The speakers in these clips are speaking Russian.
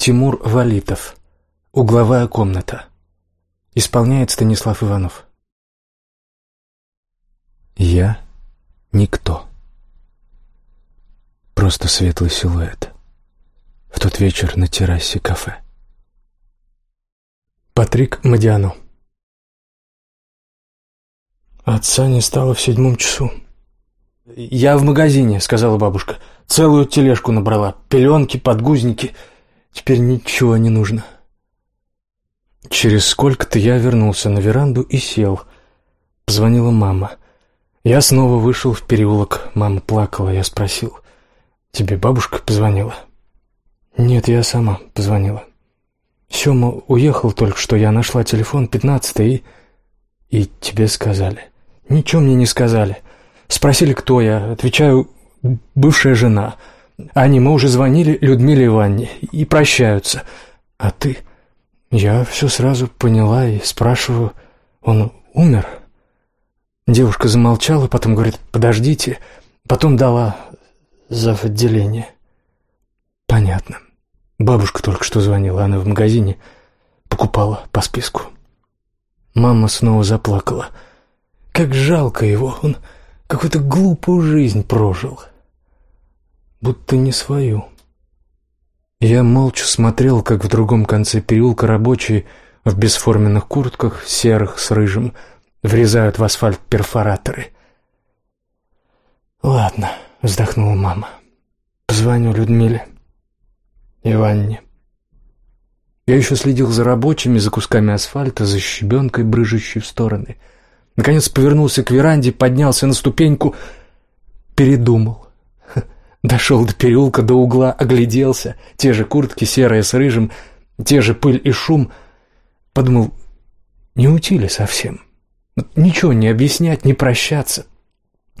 Тимур Валитов. Угловая комната. Исполняет Станислав Иванов. Я никто. Просто светлый силуэт. В тот вечер на террасе кафе. Патрик Мадиано. Отца не стало в седьмом часу. «Я в магазине», — сказала бабушка. «Целую тележку набрала. Пеленки, подгузники. Теперь ничего не нужно». Через сколько-то я вернулся на веранду и сел. Позвонила мама. Я снова вышел в переулок. Мама плакала. Я спросил. «Тебе бабушка позвонила?» «Нет, я сама позвонила». Сёма уехал только что. Я нашла телефон пятнадцатый и... И тебе сказали. Ничего мне не сказали. Спросили, кто я. Отвечаю, бывшая жена. Они, мы уже звонили Людмиле Ивановне и прощаются. А ты? Я все сразу поняла и спрашиваю, он умер? Девушка замолчала, потом говорит, подождите. Потом дала за отделение. Понятно. Бабушка только что звонила, она в магазине покупала по списку. Мама снова заплакала. Как жалко его, он какую-то глупую жизнь прожил. Будто не свою. Я молча смотрел, как в другом конце переулка рабочие в бесформенных куртках, серых с рыжим, врезают в асфальт перфораторы. «Ладно», — вздохнула мама. «Позвоню Людмиле Иванне». Я еще следил за рабочими, за кусками асфальта, за щебенкой, брыжущей в стороны. Наконец повернулся к веранде, поднялся на ступеньку, передумал. Дошел до переулка, до угла, огляделся. Те же куртки, серые с рыжим, те же пыль и шум. Подумал, не утили совсем. Ничего не объяснять, не прощаться.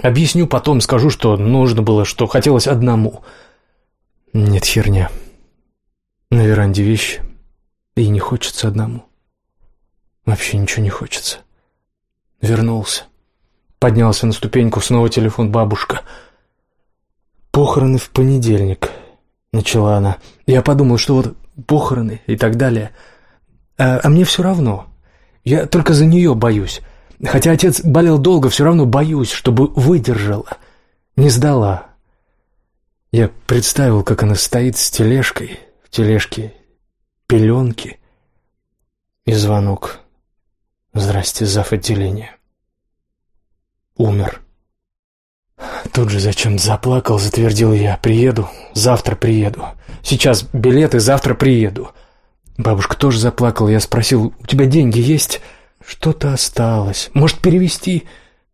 Объясню потом, скажу, что нужно было, что хотелось одному. Нет, херня. На веранде вещи. И не хочется одному. Вообще ничего не хочется. Вернулся. Поднялся на ступеньку, снова телефон бабушка. «Похороны в понедельник», — начала она. Я подумал, что вот похороны и так далее. А, а мне все равно. Я только за нее боюсь. Хотя отец болел долго, все равно боюсь, чтобы выдержала. Не сдала. Я представил, как она стоит с тележкой, в тележке пеленки и звонок. «Здрасте, зав. отделения». Умер. Тут же зачем заплакал, затвердил я. «Приеду, завтра приеду. Сейчас билеты, завтра приеду». Бабушка тоже заплакала. Я спросил, «У тебя деньги есть?» «Что-то осталось. Может, перевести?»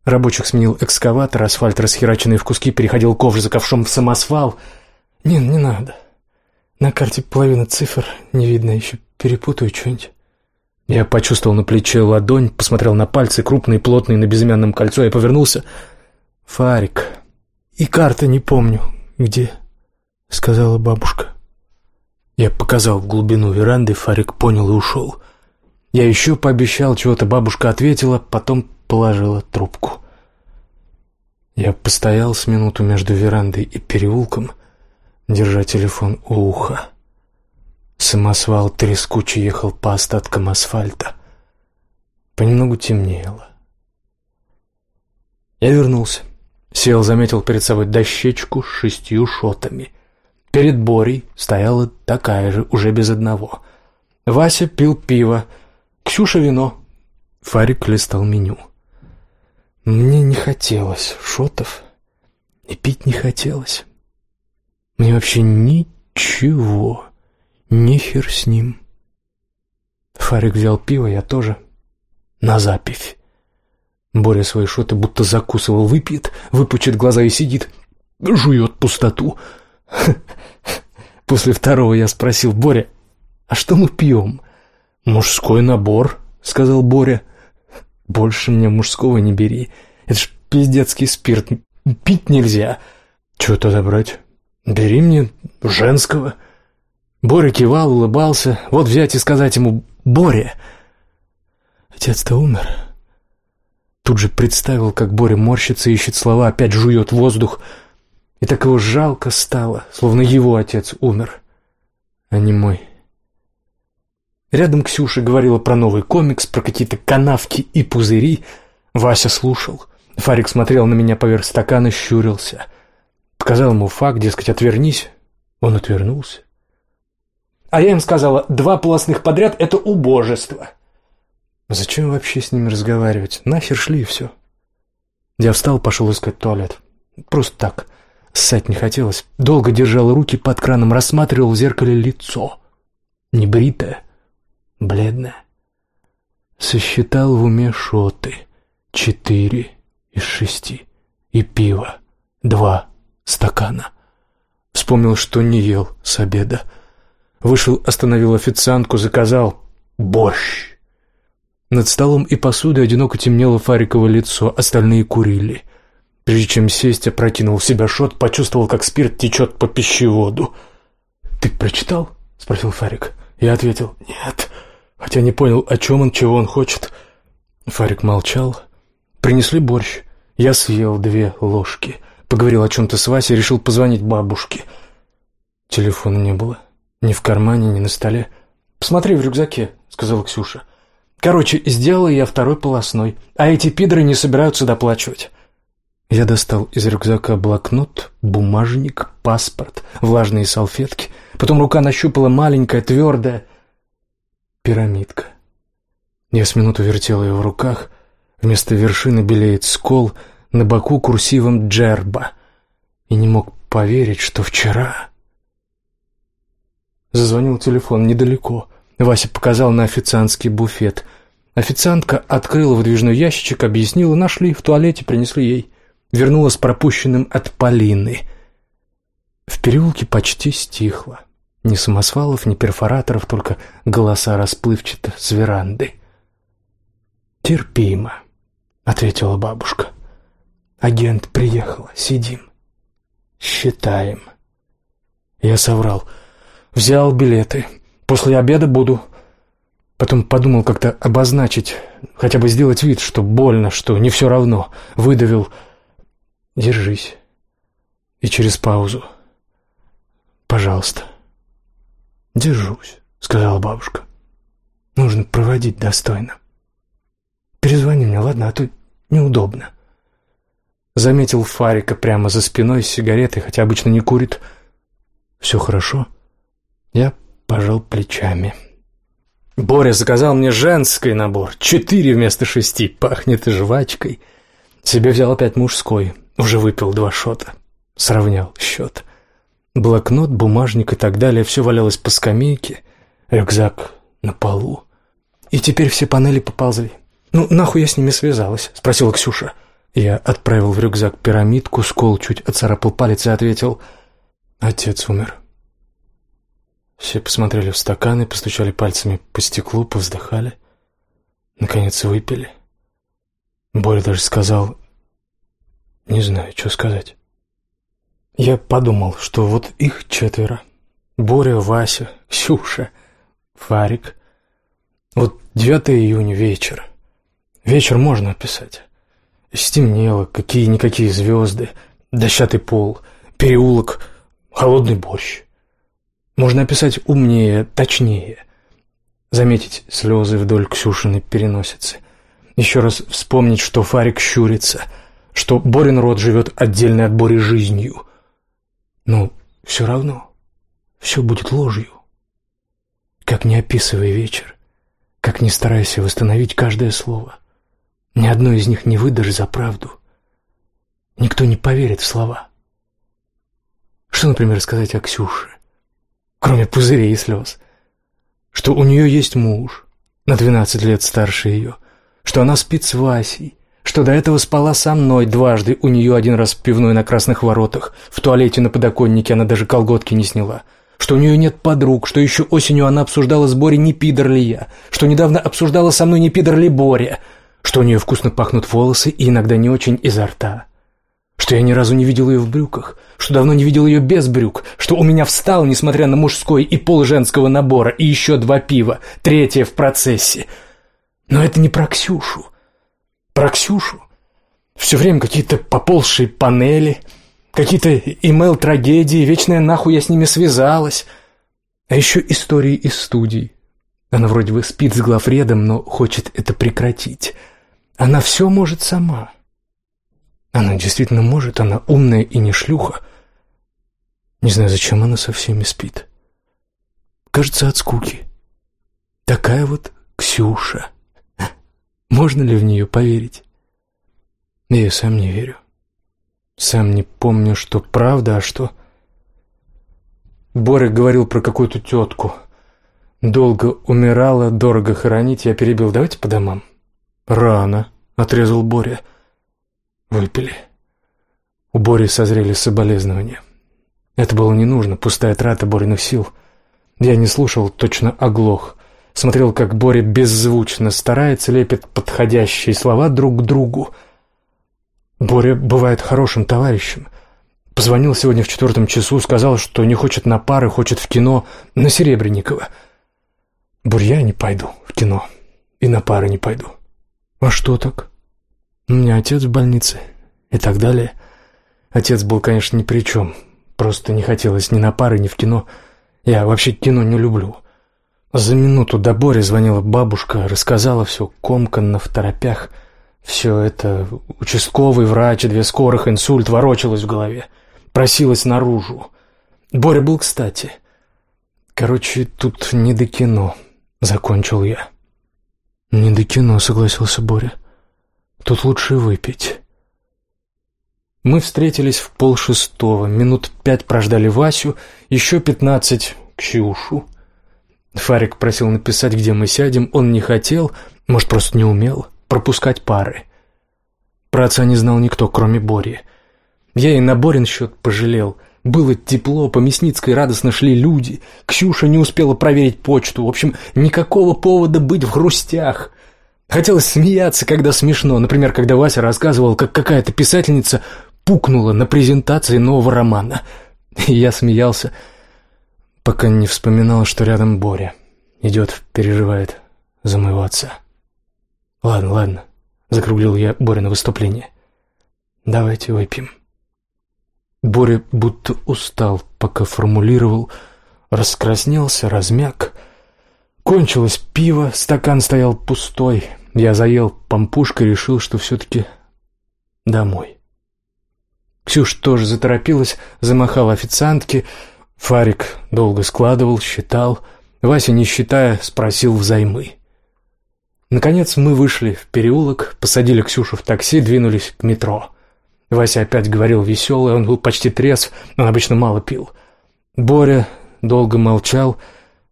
Рабочих сменил экскаватор, асфальт, расхераченный в куски, переходил ковш за ковшом в самосвал. «Не, не надо. На карте половина цифр не видно еще. Перепутаю что-нибудь. Я почувствовал на плече ладонь, посмотрел на пальцы, крупные, плотные, на безымянном кольцо, и повернулся. «Фарик. И карта не помню. Где?» — сказала бабушка. Я показал в глубину веранды, Фарик понял и ушел. Я еще пообещал, чего-то бабушка ответила, потом положила трубку. Я постоял с минуту между верандой и переулком, держа телефон у уха. Самосвал трескуче ехал по остаткам асфальта. Понемногу темнело. Я вернулся. Сел, заметил перед собой дощечку с шестью шотами. Перед Борей стояла такая же, уже без одного. Вася пил пиво, Ксюша вино. Фарик листал меню. Мне не хотелось шотов, и пить не хотелось. Мне вообще ничего. Нихер с ним. Фарик взял пиво, я тоже. На запись. Боря свои шоты будто закусывал, выпьет, выпучит глаза и сидит, жует пустоту. После второго я спросил, Боря, а что мы пьем? Мужской набор, сказал Боря. Больше мне мужского не бери. Это ж пиздецкий спирт, пить нельзя. Чего тогда брать? Бери мне женского. Боря кивал, улыбался. Вот взять и сказать ему «Боря!» Отец-то умер. Тут же представил, как Боря морщится, ищет слова, опять жует воздух. И так его жалко стало, словно его отец умер, а не мой Рядом Ксюша говорила про новый комикс, про какие-то канавки и пузыри. Вася слушал. Фарик смотрел на меня поверх стакана, щурился. Показал ему факт, дескать, отвернись. Он отвернулся. А я им сказала, два полостных подряд — это убожество. Зачем вообще с ними разговаривать? Нахер шли и все. Я встал, пошел искать туалет. Просто так. Ссать не хотелось. Долго держал руки под краном, рассматривал в зеркале лицо. Небритое, бледное. Сосчитал в уме шоты. Четыре из шести. И пиво. Два стакана. Вспомнил, что не ел с обеда. Вышел, остановил официантку, заказал борщ. Над столом и посудой одиноко темнело Фариково лицо, остальные курили. Прежде чем сесть, опрокинул себя шот, почувствовал, как спирт течет по пищеводу. «Ты прочитал?» — спросил Фарик. Я ответил «нет», хотя не понял, о чем он, чего он хочет. Фарик молчал. Принесли борщ. Я съел две ложки. Поговорил о чем-то с Васей, решил позвонить бабушке. Телефона не было. Ни в кармане, ни на столе. «Посмотри в рюкзаке», — сказала Ксюша. «Короче, сделала я второй полосной, а эти пидоры не собираются доплачивать». Я достал из рюкзака блокнот, бумажник, паспорт, влажные салфетки. Потом рука нащупала маленькая, твердая пирамидка. Я с минуту вертел ее в руках. Вместо вершины белеет скол, на боку курсивом «Джерба». И не мог поверить, что вчера... Зазвонил телефон недалеко. Вася показал на официантский буфет. Официантка открыла выдвижной ящичек, объяснила, нашли, в туалете принесли ей. Вернула с пропущенным от Полины. В переулке почти стихло. Ни самосвалов, ни перфораторов, только голоса расплывчато с веранды. «Терпимо», — ответила бабушка. «Агент приехала, сидим. Считаем». Я соврал. Взял билеты. После обеда буду. Потом подумал как-то обозначить, хотя бы сделать вид, что больно, что не все равно. Выдавил «Держись». И через паузу «Пожалуйста». «Держусь», — сказала бабушка. «Нужно проводить достойно. Перезвони мне, ладно, а то неудобно». Заметил Фарика прямо за спиной с сигаретой, хотя обычно не курит. «Все хорошо?» Я пожал плечами. Боря заказал мне женский набор. Четыре вместо шести. Пахнет и жвачкой. Себе взял опять мужской. Уже выпил два шота. Сравнял счет. Блокнот, бумажник и так далее. Все валялось по скамейке. Рюкзак на полу. И теперь все панели поползли. «Ну, нахуй я с ними связалась?» — спросила Ксюша. Я отправил в рюкзак пирамидку, скол чуть оцарапал палец и ответил. «Отец умер». Все посмотрели в стаканы, постучали пальцами по стеклу, повздыхали. Наконец выпили. Боря даже сказал... Не знаю, что сказать. Я подумал, что вот их четверо. Боря, Вася, Ксюша, Фарик. Вот 9 июня вечер. Вечер можно описать. Стемнело, какие-никакие звезды, дощатый пол, переулок, холодный борщ. Можно описать умнее, точнее. Заметить слезы вдоль Ксюшиной переносицы. Еще раз вспомнить, что Фарик щурится, что Борин род живет отдельной от Бори жизнью. Но все равно все будет ложью. Как не описывай вечер, как не старайся восстановить каждое слово, ни одно из них не выдашь за правду. Никто не поверит в слова. Что, например, сказать о Ксюше? Кроме пузырей и слез. Что у нее есть муж, на двенадцать лет старше ее, что она спит с Васей, что до этого спала со мной дважды, у нее один раз в пивной на Красных Воротах, в туалете на подоконнике она даже колготки не сняла, что у нее нет подруг, что еще осенью она обсуждала с Борей, не пидор ли я, что недавно обсуждала со мной, не пидор ли Боря, что у нее вкусно пахнут волосы и иногда не очень изо рта, что я ни разу не видел ее в брюках, что давно не видел ее без брюк, что у меня встал, несмотря на мужской и пол женского набора, и еще два пива, третье в процессе. Но это не про Ксюшу. Про Ксюшу. Все время какие-то поползшие панели, какие-то имейл-трагедии, вечная нахуй я с ними связалась. А еще истории из студий. Она вроде бы спит с главредом, но хочет это прекратить. Она все может сама. Она действительно может, она умная и не шлюха. Не знаю, зачем она со всеми спит. Кажется, от скуки. Такая вот Ксюша. Можно ли в нее поверить? Я сам не верю. Сам не помню, что правда, а что... Боря говорил про какую-то тетку. Долго умирала, дорого хоронить. Я перебил. Давайте по домам. Рано, отрезал Боря. Выпили. У Бори созрели соболезнования. Это было не нужно, пустая трата Бориных сил. Я не слушал, точно оглох. Смотрел, как Боря беззвучно старается, лепит подходящие слова друг к другу. Боря бывает хорошим товарищем. Позвонил сегодня в четвертом часу, сказал, что не хочет на пары, хочет в кино на Серебренникова. Боря, я не пойду в кино и на пары не пойду. А что так? У меня отец в больнице и так далее. Отец был, конечно, ни при чем. Просто не хотелось ни на пары, ни в кино. Я вообще кино не люблю. За минуту до Бори звонила бабушка, рассказала все комканно, в торопях. Все это участковый врач, две скорых, инсульт ворочалось в голове. Просилась наружу. Боря был кстати. Короче, тут не до кино, закончил я. Не до кино, согласился Боря. Тут лучше выпить. Мы встретились в полшестого, минут пять прождали Васю, еще пятнадцать — Ксюшу. Фарик просил написать, где мы сядем, он не хотел, может, просто не умел, пропускать пары. Про отца не знал никто, кроме Бори. Я и на Борин счет пожалел. Было тепло, по Мясницкой радостно шли люди. Ксюша не успела проверить почту. В общем, никакого повода быть в грустях. Хотелось смеяться, когда смешно. Например, когда Вася рассказывал, как какая-то писательница пукнула на презентации нового романа. И я смеялся, пока не вспоминал, что рядом Боря. Идет, переживает за моего отца. «Ладно, ладно», — закруглил я Боря на выступление. «Давайте выпьем». Боря будто устал, пока формулировал, раскраснелся, размяк. Кончилось пиво, стакан стоял пустой. Я заел пампушкой, решил, что все-таки домой. Ксюш тоже заторопилась, замахала официантке. Фарик долго складывал, считал. Вася, не считая, спросил взаймы. Наконец мы вышли в переулок, посадили Ксюшу в такси, двинулись к метро. Вася опять говорил веселый, он был почти трезв, он обычно мало пил. Боря долго молчал,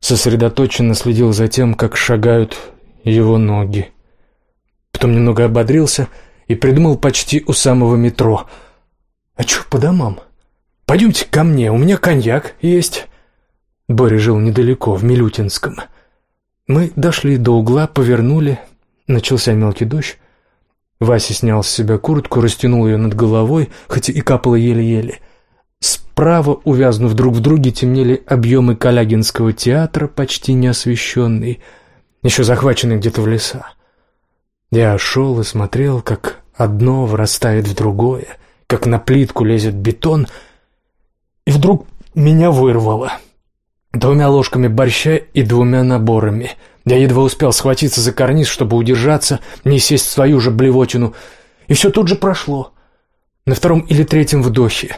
сосредоточенно следил за тем, как шагают его ноги. Потом немного ободрился и придумал почти у самого метро — «А чё по домам? Пойдемте ко мне, у меня коньяк есть». Боря жил недалеко, в Милютинском. Мы дошли до угла, повернули. Начался мелкий дождь. Вася снял с себя куртку, растянул ее над головой, хотя и капало еле-еле. Справа, увязнув друг в друге, темнели объемы Калягинского театра, почти неосвещенный, еще захваченный где-то в леса. Я шел и смотрел, как одно вырастает в другое — как на плитку лезет бетон, и вдруг меня вырвало. Двумя ложками борща и двумя наборами. Я едва успел схватиться за карниз, чтобы удержаться, не сесть в свою же блевотину, и все тут же прошло. На втором или третьем вдохе.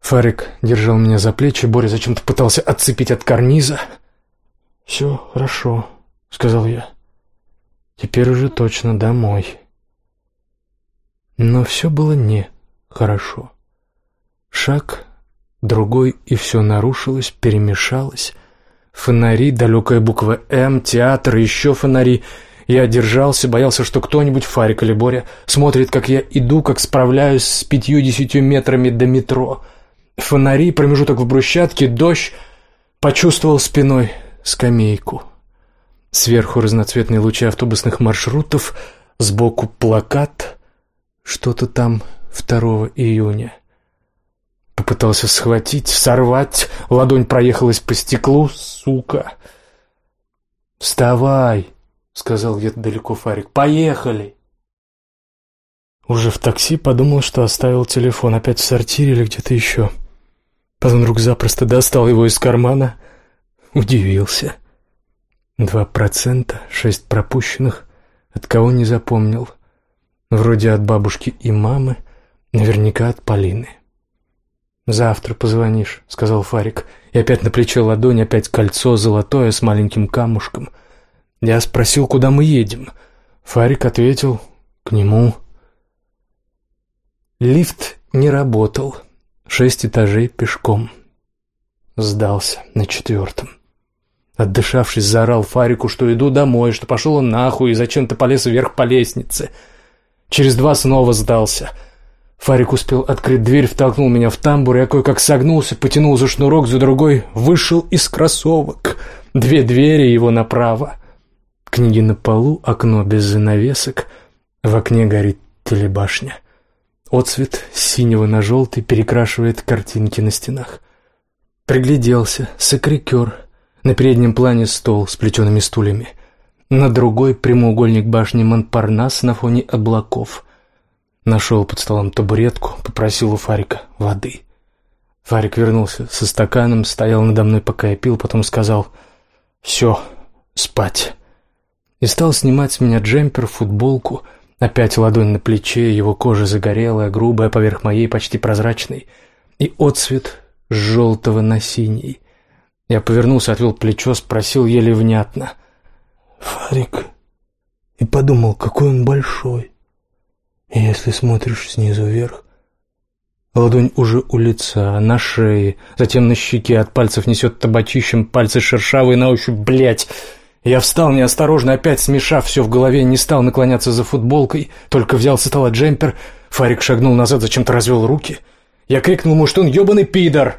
Фарик держал меня за плечи, Боря зачем-то пытался отцепить от карниза. «Все хорошо», — сказал я. «Теперь уже точно домой». Но все было не хорошо. Шаг, другой, и все нарушилось, перемешалось. Фонари, далекая буква «М», театр, еще фонари. Я держался, боялся, что кто-нибудь, Фарик или Боря, смотрит, как я иду, как справляюсь с пятью-десятью метрами до метро. Фонари, промежуток в брусчатке, дождь. Почувствовал спиной скамейку. Сверху разноцветные лучи автобусных маршрутов, сбоку плакат — что-то там 2 июня. Попытался схватить, сорвать, ладонь проехалась по стеклу, сука. «Вставай!» — сказал где-то далеко Фарик. «Поехали!» Уже в такси подумал, что оставил телефон опять в сортире или где-то еще. Потом вдруг запросто достал его из кармана. Удивился. Два процента, шесть пропущенных. От кого не запомнил. Вроде от бабушки и мамы, наверняка от Полины. «Завтра позвонишь», — сказал Фарик. И опять на плече ладонь, опять кольцо золотое с маленьким камушком. Я спросил, куда мы едем. Фарик ответил, к нему. Лифт не работал. Шесть этажей пешком. Сдался на четвертом. Отдышавшись, заорал Фарику, что иду домой, что пошел он нахуй и зачем-то полез вверх по лестнице. Через два снова сдался. Фарик успел открыть дверь, втолкнул меня в тамбур, я кое-как согнулся, потянул за шнурок, за другой вышел из кроссовок. Две двери его направо. Книги на полу, окно без занавесок. В окне горит телебашня. Отцвет синего на желтый перекрашивает картинки на стенах. Пригляделся, сокрикер — на переднем плане стол с плетеными стульями. На другой прямоугольник башни Монпарнас на фоне облаков. Нашел под столом табуретку, попросил у Фарика воды. Фарик вернулся со стаканом, стоял надо мной, пока я пил, потом сказал «Все, спать». И стал снимать с меня джемпер, футболку, опять ладонь на плече, его кожа загорелая, грубая, поверх моей, почти прозрачной, и отцвет желтого на синий — я повернулся, отвел плечо, спросил еле внятно. «Фарик?» И подумал, какой он большой. И если смотришь снизу вверх, ладонь уже у лица, на шее, затем на щеке, от пальцев несет табачищем, пальцы шершавые на ощупь, блядь. Я встал неосторожно, опять смешав все в голове, не стал наклоняться за футболкой, только взял со стола джемпер. Фарик шагнул назад, зачем-то развел руки. Я крикнул ему, что он ебаный пидор.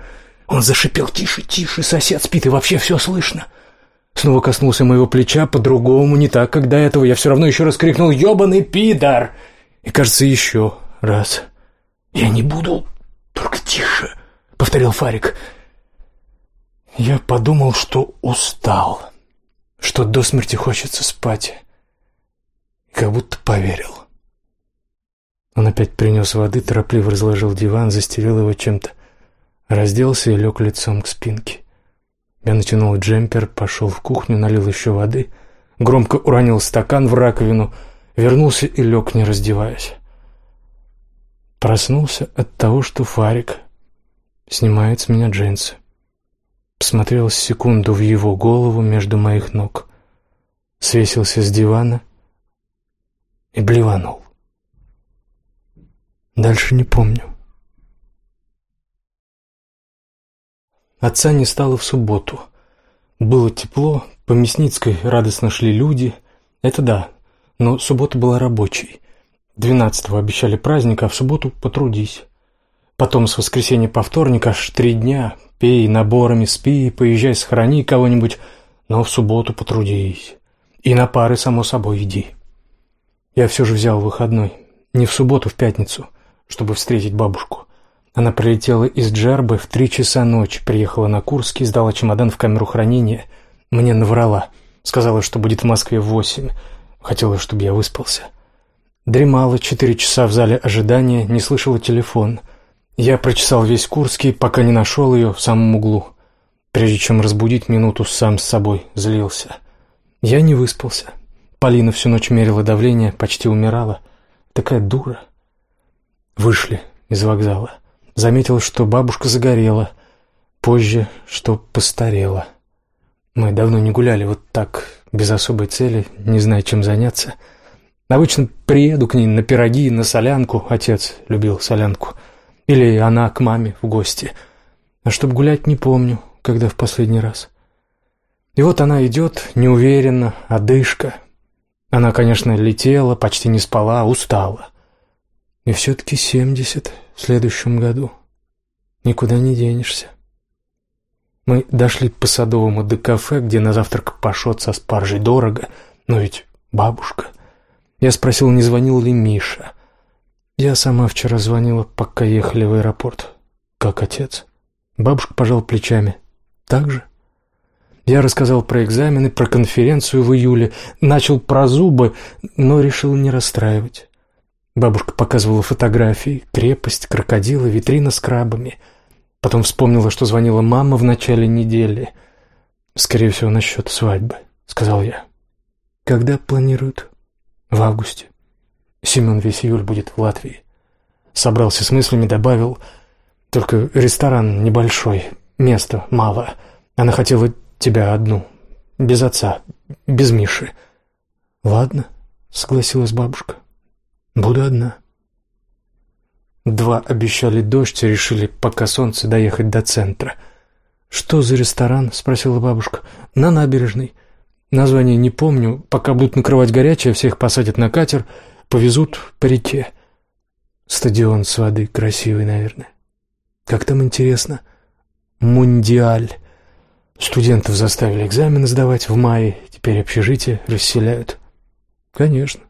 Он зашипел «Тише, тише, сосед спит, и вообще все слышно». Снова коснулся моего плеча, по-другому, не так, как до этого. Я все равно еще раз крикнул «Ебаный пидор!» И, кажется, еще раз. «Я не буду, только тише», — повторил Фарик. Я подумал, что устал, что до смерти хочется спать. Как будто поверил. Он опять принес воды, торопливо разложил диван, застелил его чем-то Разделся и лег лицом к спинке. Я натянул джемпер, пошел в кухню, налил еще воды, громко уронил стакан в раковину, вернулся и лег, не раздеваясь. Проснулся от того, что Фарик снимает с меня джинсы. Посмотрел секунду в его голову между моих ног, свесился с дивана и блеванул. Дальше не помню. Отца не стало в субботу. Было тепло, по Мясницкой радостно шли люди. Это да, но суббота была рабочей. Двенадцатого обещали праздник, а в субботу потрудись. Потом с воскресенья по вторник аж три дня. Пей наборами, спи, поезжай, схорони кого-нибудь, но в субботу потрудись. И на пары, само собой, иди. Я все же взял выходной. Не в субботу, в пятницу, чтобы встретить бабушку. Она прилетела из Джарбы в три часа ночи, приехала на Курский, сдала чемодан в камеру хранения. Мне наврала. Сказала, что будет в Москве в восемь. Хотела, чтобы я выспался. Дремала четыре часа в зале ожидания, не слышала телефон. Я прочесал весь Курский, пока не нашел ее в самом углу. Прежде чем разбудить минуту, сам с собой злился. Я не выспался. Полина всю ночь мерила давление, почти умирала. Такая дура. Вышли из вокзала. Заметил, что бабушка загорела. Позже, что постарела. Мы давно не гуляли вот так, без особой цели, не зная, чем заняться. Обычно приеду к ней на пироги, на солянку. Отец любил солянку. Или она к маме в гости. А чтоб гулять, не помню, когда в последний раз. И вот она идет, неуверенно, одышка. Она, конечно, летела, почти не спала, устала. И все-таки семьдесят в следующем году. Никуда не денешься. Мы дошли по Садовому до кафе, где на завтрак пашот со спаржей дорого, но ведь бабушка. Я спросил, не звонил ли Миша. Я сама вчера звонила, пока ехали в аэропорт. Как отец? Бабушка пожал плечами. Так же? Я рассказал про экзамены, про конференцию в июле, начал про зубы, но решил не расстраивать. Бабушка показывала фотографии, крепость, крокодилы, витрина с крабами. Потом вспомнила, что звонила мама в начале недели. Скорее всего, насчет свадьбы. сказал я. Когда планируют? В августе. Семен весь июль будет в Латвии. Собрался с мыслями, добавил, только ресторан небольшой, места мало. Она хотела тебя одну, без отца, без Миши. Ладно, согласилась бабушка. Буду одна. Два обещали дождь и решили, пока солнце, доехать до центра. «Что за ресторан?» — спросила бабушка. «На набережной. Название не помню. Пока будут накрывать горячее, всех посадят на катер, повезут по реке. Стадион с воды красивый, наверное. Как там интересно? Мундиаль. Студентов заставили экзамены сдавать в мае, теперь общежитие расселяют. Конечно.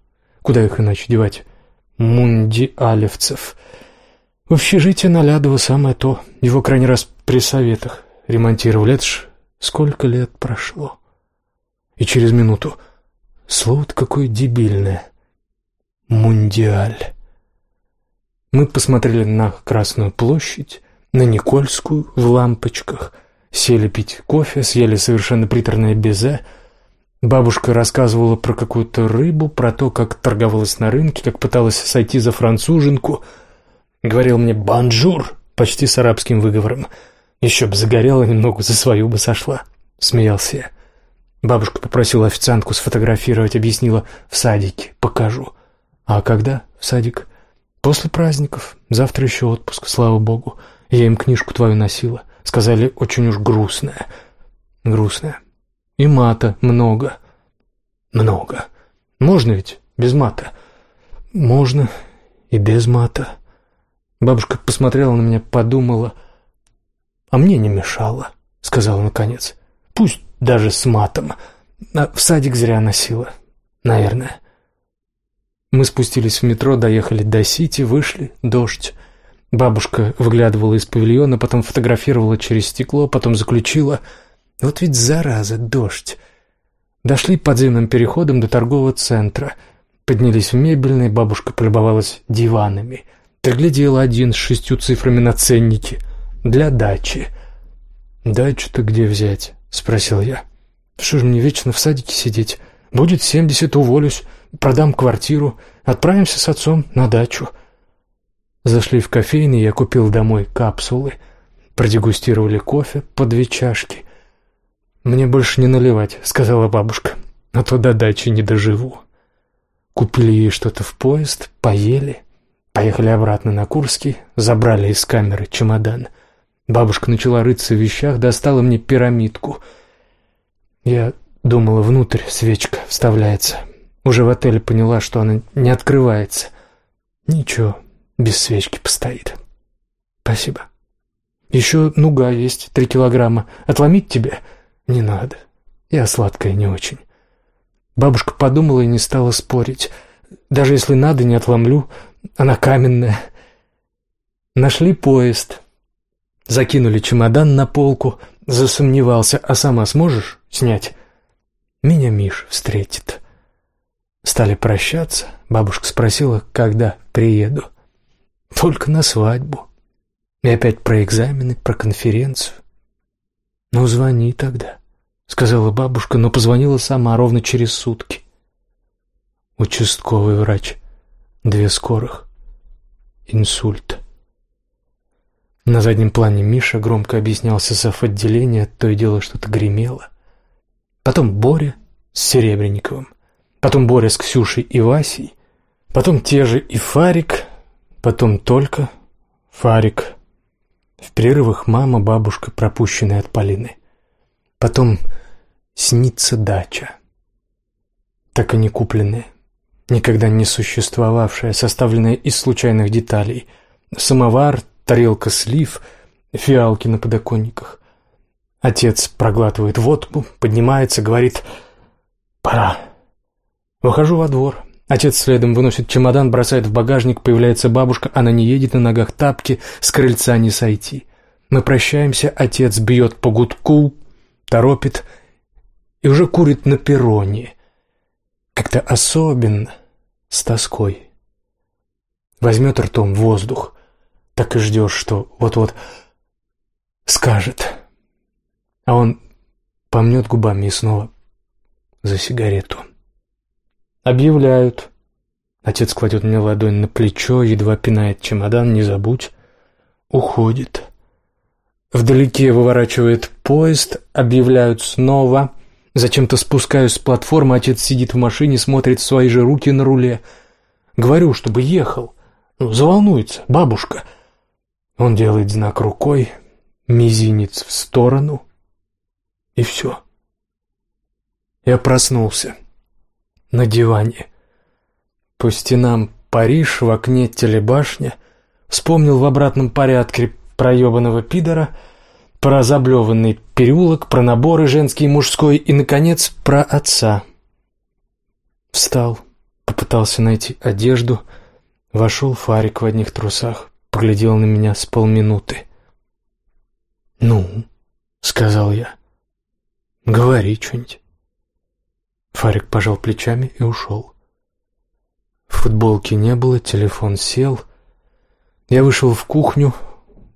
Куда их иначе девать? Мундиалевцев. В общежитие на Лядово самое то. Его крайний раз при советах ремонтировали. Это ж сколько лет прошло. И через минуту. Слово-то какое дебильное. Мундиаль. Мы посмотрели на Красную площадь, на Никольскую в лампочках, сели пить кофе, съели совершенно приторное безе. Бабушка рассказывала про какую-то рыбу, про то, как торговалась на рынке, как пыталась сойти за француженку — Говорил мне «bonjour» почти с арабским выговором. Еще бы загорела немного, за свою бы сошла. Смеялся я. Бабушка попросила официантку сфотографировать, объяснила «в садике, покажу». А когда в садик? После праздников. Завтра еще отпуск, слава богу. Я им книжку твою носила. Сказали, очень уж грустная. Грустная. И мата много. Много. Можно ведь без мата? Можно и без мата. Бабушка посмотрела на меня, подумала. «А мне не мешало», — сказала наконец. «Пусть даже с матом. А в садик зря носила. Наверное». Мы спустились в метро, доехали до Сити, вышли, дождь. Бабушка выглядывала из павильона, потом фотографировала через стекло, потом заключила. «Вот ведь зараза, дождь!» Дошли подземным переходом до торгового центра. Поднялись в мебельный, бабушка полюбовалась диванами — ты глядел один с шестью цифрами на ценнике. Для дачи. «Дачу-то где взять?» — спросил я. «Что ж мне вечно в садике сидеть? Будет семьдесят, уволюсь, продам квартиру, отправимся с отцом на дачу». Зашли в кофейный, я купил домой капсулы, продегустировали кофе по две чашки. «Мне больше не наливать», — сказала бабушка, — «а то до дачи не доживу». Купили ей что-то в поезд, поели — Поехали обратно на Курский, забрали из камеры чемодан. Бабушка начала рыться в вещах, достала мне пирамидку. Я думала, внутрь свечка вставляется. Уже в отеле поняла, что она не открывается. Ничего, без свечки постоит. Спасибо. Еще нуга есть, три килограмма. Отломить тебе? Не надо. Я сладкая не очень. Бабушка подумала и не стала спорить. Даже если надо, не отломлю. Она каменная. Нашли поезд. Закинули чемодан на полку. Засомневался, а сама сможешь снять? Меня Миш встретит. Стали прощаться. Бабушка спросила, когда приеду. Только на свадьбу. И опять про экзамены, про конференцию. «Ну, звони тогда», — сказала бабушка, но позвонила сама ровно через сутки. Участковый врач Две скорых. Инсульт. На заднем плане Миша громко объяснялся состав отделения, то и дело что-то гремело. Потом Боря с Серебренниковым. Потом Боря с Ксюшей и Васей. Потом те же и Фарик. Потом только Фарик. В перерывах мама, бабушка, пропущенная от Полины. Потом снится дача. Так и не купленная никогда не существовавшая, составленная из случайных деталей. Самовар, тарелка слив, фиалки на подоконниках. Отец проглатывает водку, поднимается, говорит «Пора». Выхожу во двор. Отец следом выносит чемодан, бросает в багажник, появляется бабушка, она не едет на ногах тапки, с крыльца не сойти. Мы прощаемся, отец бьет по гудку, торопит и уже курит на перроне. Как-то особенно, с тоской. Возьмет ртом воздух, так и ждешь, что вот-вот скажет. А он помнет губами и снова за сигарету. Объявляют. Отец кладет мне ладонь на плечо, едва пинает чемодан, не забудь. Уходит. Вдалеке выворачивает поезд, объявляют снова. Зачем-то спускаюсь с платформы, отец сидит в машине, смотрит в свои же руки на руле. Говорю, чтобы ехал. Ну, заволнуется, бабушка. Он делает знак рукой, мизинец в сторону, и все. Я проснулся. На диване. По стенам Париж, в окне телебашня. Вспомнил в обратном порядке про ебаного пидора, про заблеванный переулок, про наборы женский и мужской и, наконец, про отца. Встал, попытался найти одежду, вошел Фарик в одних трусах, поглядел на меня с полминуты. «Ну?» — сказал я. «Говори что-нибудь». Фарик пожал плечами и ушел. Футболки не было, телефон сел. Я вышел в кухню,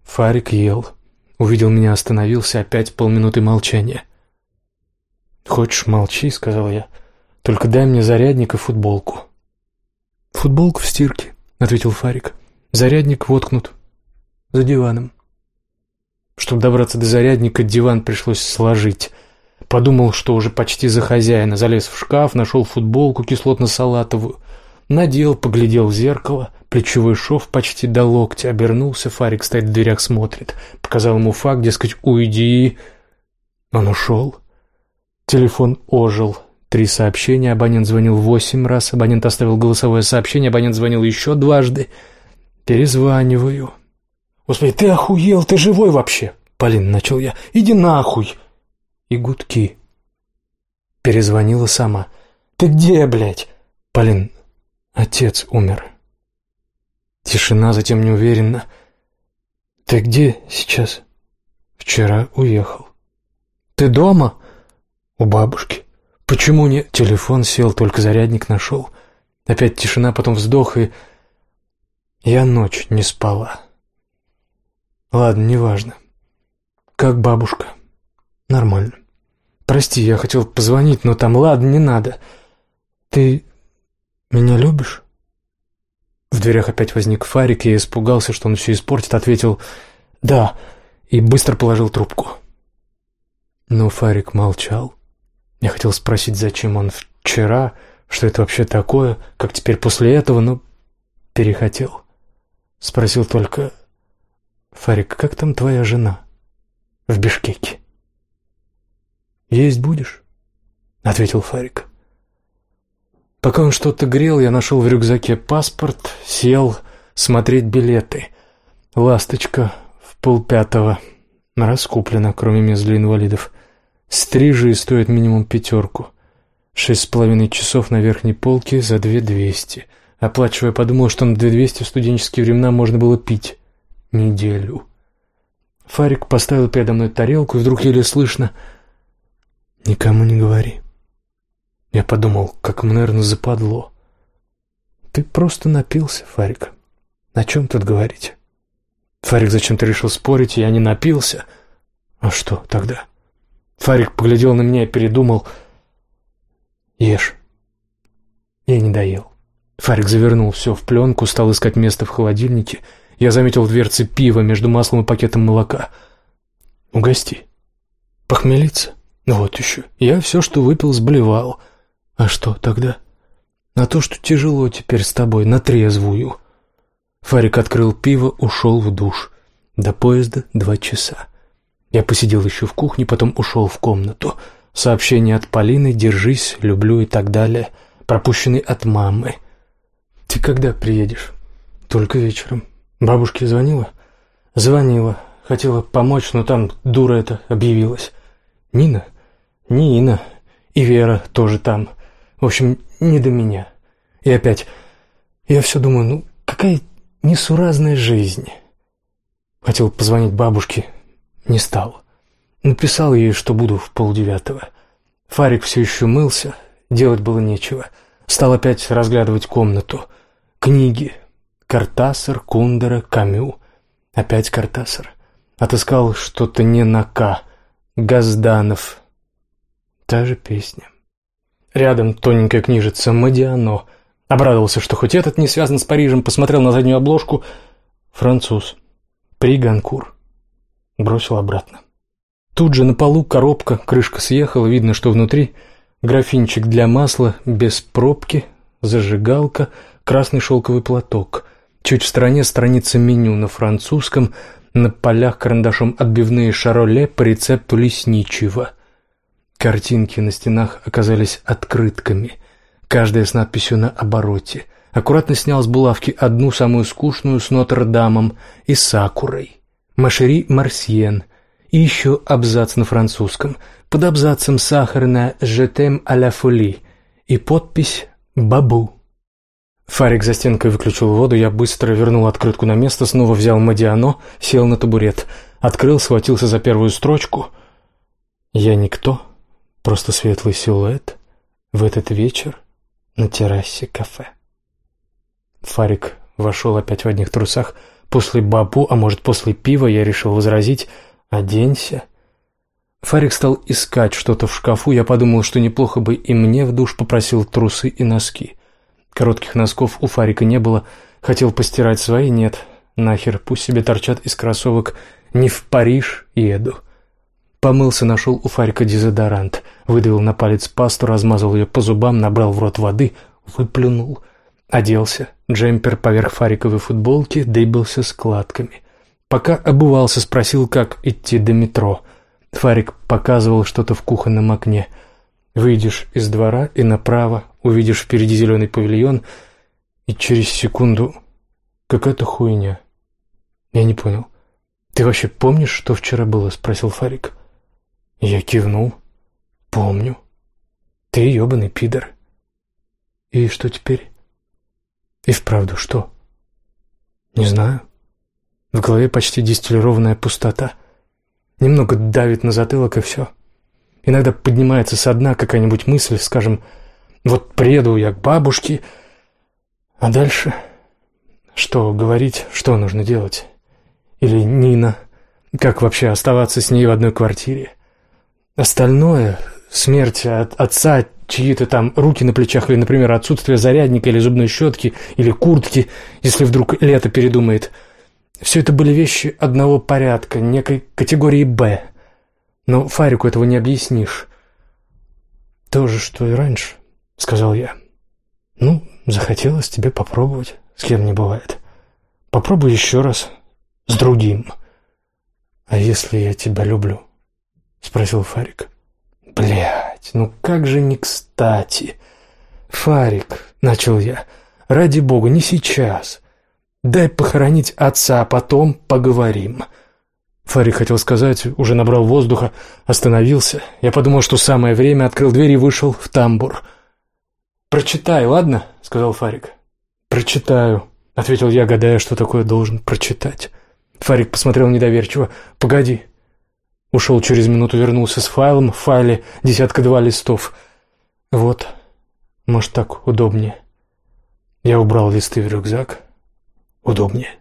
Фарик ел. Увидел меня, остановился, опять полминуты молчания. «Хочешь, молчи», — сказал я. «Только дай мне зарядник и футболку». «Футболку в стирке», — ответил Фарик. «Зарядник воткнут. За диваном». Чтобы добраться до зарядника, диван пришлось сложить. Подумал, что уже почти за хозяина. Залез в шкаф, нашел футболку кислотно-салатовую. Надел, поглядел в зеркало. Плечевой шов почти до локтя. Обернулся, Фарик стоит в дверях, смотрит. Показал ему факт, дескать, уйди. Он ушел. Телефон ожил. Три сообщения. Абонент звонил восемь раз. Абонент оставил голосовое сообщение. Абонент звонил еще дважды. Перезваниваю. «Господи, ты охуел? Ты живой вообще?» «Полин, начал я. Иди нахуй!» И гудки. Перезвонила сама. «Ты где, блядь?» «Полин, отец умер». Тишина, затем неуверенно. «Ты где сейчас?» «Вчера уехал». «Ты дома?» «У бабушки». «Почему не...» Телефон сел, только зарядник нашел. Опять тишина, потом вздох, и... Я ночь не спала. Ладно, неважно. Как бабушка? Нормально. Прости, я хотел позвонить, но там ладно, не надо. Ты меня любишь? В дверях опять возник Фарик, и я испугался, что он все испортит, ответил «да» и быстро положил трубку. Но Фарик молчал. Я хотел спросить, зачем он вчера, что это вообще такое, как теперь после этого, но перехотел. Спросил только «Фарик, как там твоя жена?» «В Бишкеке». «Есть будешь?» — ответил Фарик. Пока он что-то грел, я нашел в рюкзаке паспорт, сел смотреть билеты. «Ласточка» в полпятого. Раскуплена, кроме мест для инвалидов. Стрижи стоят минимум пятерку. Шесть с половиной часов на верхней полке за две двести. Оплачивая, подумал, что на две двести в студенческие времена можно было пить неделю. Фарик поставил передо мной тарелку, и вдруг еле слышно «Никому не говори». Я подумал, как ему, наверное, западло. «Ты просто напился, Фарик. На чем тут говорить?» Фарик зачем-то решил спорить, и я не напился. «А что тогда?» Фарик поглядел на меня и передумал. «Ешь». Я не доел. Фарик завернул все в пленку, стал искать место в холодильнике — я заметил в дверце пива между маслом и пакетом молока. «Угости». «Похмелиться?» «Вот еще. Я все, что выпил, сблевал. А что тогда?» «На то, что тяжело теперь с тобой, на трезвую». Фарик открыл пиво, ушел в душ. До поезда два часа. Я посидел еще в кухне, потом ушел в комнату. Сообщение от Полины «Держись, люблю» и так далее. Пропущенный от мамы. «Ты когда приедешь?» «Только вечером». Бабушке звонила? Звонила. Хотела помочь, но там дура эта объявилась. Нина? Нина. И Вера тоже там. В общем, не до меня. И опять, я все думаю, ну какая несуразная жизнь. Хотел позвонить бабушке, не стал. Написал ей, что буду в полдевятого. Фарик все еще мылся, делать было нечего. Стал опять разглядывать комнату. Книги, Картасар, Кундера, Камю. Опять Картасар. Отыскал что-то не на К. Газданов. Та же песня. Рядом тоненькая книжица «Модиано». Обрадовался, что хоть этот не связан с Парижем, посмотрел на заднюю обложку. Француз. Приганкур. Бросил обратно. Тут же на полу коробка, крышка съехала, видно, что внутри графинчик для масла, без пробки, зажигалка, красный шелковый платок. Чуть в стороне страница меню на французском, на полях карандашом отбивные шароле по рецепту лесничего. Картинки на стенах оказались открытками, каждая с надписью на обороте. Аккуратно снял с булавки одну самую скучную с Нотр-Дамом и Сакурой. Машери Марсьен и еще абзац на французском, под абзацем сахарная «Je а ля фоли» и подпись «Бабу». Фарик за стенкой выключил воду, я быстро вернул открытку на место, снова взял Мадиано, сел на табурет, открыл, схватился за первую строчку. Я никто, просто светлый силуэт в этот вечер на террасе кафе. Фарик вошел опять в одних трусах. После бабу, а может, после пива, я решил возразить «Оденься». Фарик стал искать что-то в шкафу. Я подумал, что неплохо бы и мне в душ попросил трусы и носки. Коротких носков у Фарика не было. Хотел постирать свои, нет. Нахер, пусть себе торчат из кроссовок. Не в Париж еду. Помылся, нашел у Фарика дезодорант. Выдавил на палец пасту, размазал ее по зубам, набрал в рот воды, выплюнул. Оделся. Джемпер поверх фариковой футболки дыбился складками. Пока обувался, спросил, как идти до метро. Фарик показывал что-то в кухонном окне. Выйдешь из двора и направо, увидишь впереди зеленый павильон, и через секунду какая-то хуйня. Я не понял. «Ты вообще помнишь, что вчера было?» — спросил Фарик. Я кивнул. «Помню. Ты ебаный пидор». «И что теперь?» И вправду что? Не знаю. В голове почти дистиллированная пустота. Немного давит на затылок и все. Иногда поднимается со дна какая-нибудь мысль, скажем, вот приеду я к бабушке, а дальше что говорить, что нужно делать? Или Нина, как вообще оставаться с ней в одной квартире? Остальное, смерть от отца, чьи-то там руки на плечах или, например, отсутствие зарядника или зубной щетки или куртки, если вдруг лето передумает. Все это были вещи одного порядка, некой категории «Б». Но Фарику этого не объяснишь. «То же, что и раньше», — сказал я. «Ну, захотелось тебе попробовать, с кем не бывает. Попробуй еще раз, с другим». «А если я тебя люблю?» — спросил Фарик. Блять, ну как же не кстати. Фарик, начал я, ради бога, не сейчас. Дай похоронить отца, а потом поговорим. Фарик хотел сказать, уже набрал воздуха, остановился. Я подумал, что самое время, открыл дверь и вышел в тамбур. «Прочитай, ладно?» — сказал Фарик. «Прочитаю», — ответил я, гадая, что такое должен прочитать. Фарик посмотрел недоверчиво. «Погоди, Ушел через минуту, вернулся с файлом, в файле десятка-два листов. Вот, может, так удобнее. Я убрал листы в рюкзак. Удобнее.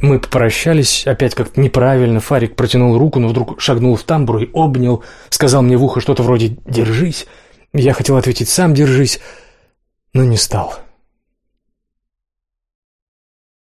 Мы попрощались, опять как-то неправильно. Фарик протянул руку, но вдруг шагнул в тамбур и обнял. Сказал мне в ухо что-то вроде «держись». Я хотел ответить «сам держись», но не стал.